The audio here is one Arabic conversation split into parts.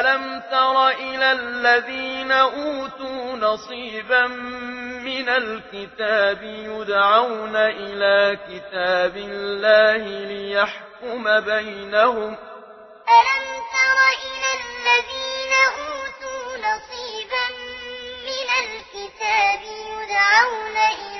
ألم تر إلى الذين أوتوا نصيبا من الكتاب يدعون إلى كتاب الله ليحكم بينهم ألم تر إلى الذين أوتوا نصيبا من الكتاب يدعون إلى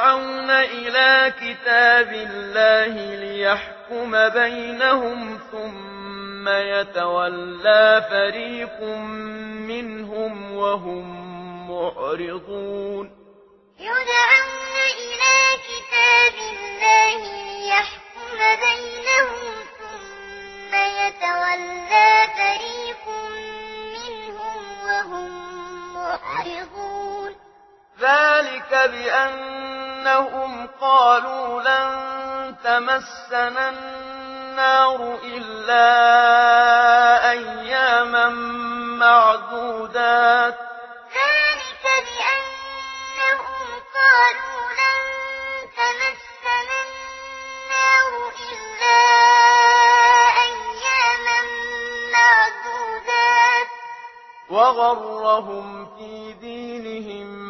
يدعون إلى كتاب الله ليحكم بينهم ثم يتولى فريق منهم وهم معرضون. يدعون إلى كتاب الله ليحكم بينهم ثم يتولى فريق منهم وهم معرضون. ذلك بأن أنهم قالوا لن تمسنا النار إلا أياما معدودات ذلك بأنهم قالوا لن تمسنا النار إلا أياما معدودات وغرهم في دينهم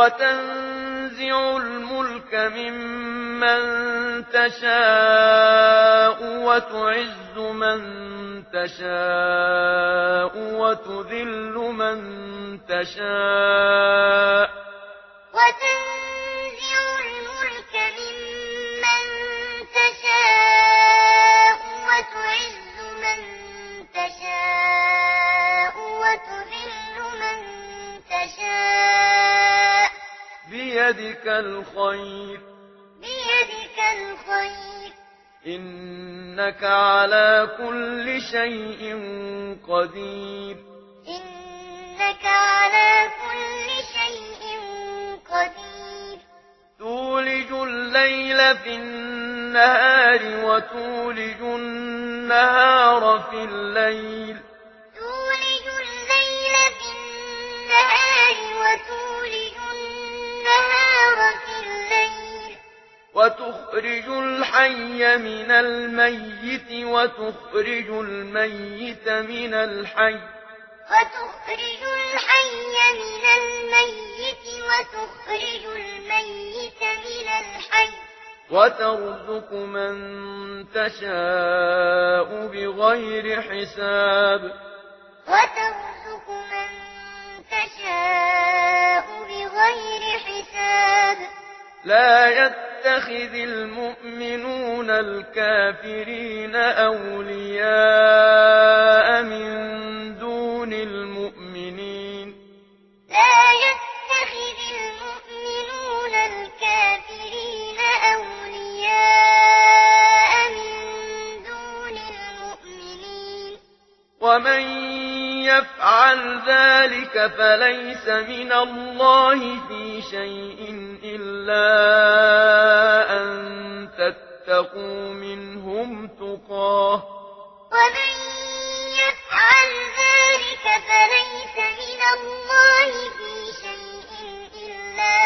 وتنزع الملك ممن تشاء وتعز من تشاء وتذل من تشاء وتنزع الملك ممن تشاء وتعز من تشاء وتذل من تشاء بيدك الخير. بيدك الخير. إنك على كل شيء قدير. إنك على كل شيء قدير. تولج الليل في النهار وتولج النهار في الليل. وتخرج الحي من الميت وتخرج الميت من الحي وتخرج الحي من الميت وتخرج الميت من الحي وترزق من تشاء بغير حساب وترزق من تشاء بغير حساب لا يت يتخذ المؤمنون الكافرين أولياء من دون المؤمنين. لا يفعل ذلك فليس من الله في شيء إلا أن تتقوا منهم تقاه. ومن يفعل ذلك فليس من الله في شيء إلا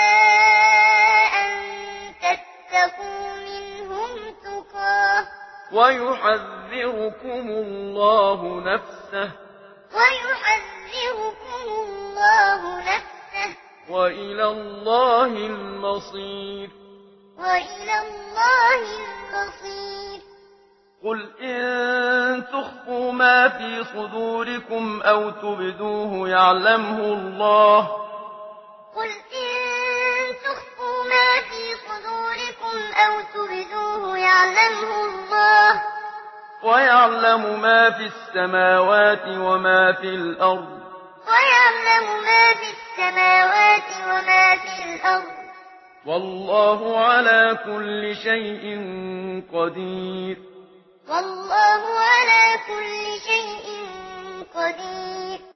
أن تتقوا منهم تقاه. ويحذركم الله نفسه. وإلى الله المصير. وإلى الله المصير. قل إن تخفوا ما في صدوركم أو تبدوه يعلمه الله. قل إن تخفوا ما في صدوركم أو تبدوه يعلمه الله. ويعلم ما في السماوات وما في الأرض. ويعلم ما في السماوات السماوات وما في الأرض والله على كل شيء قدير والله على كل شيء قدير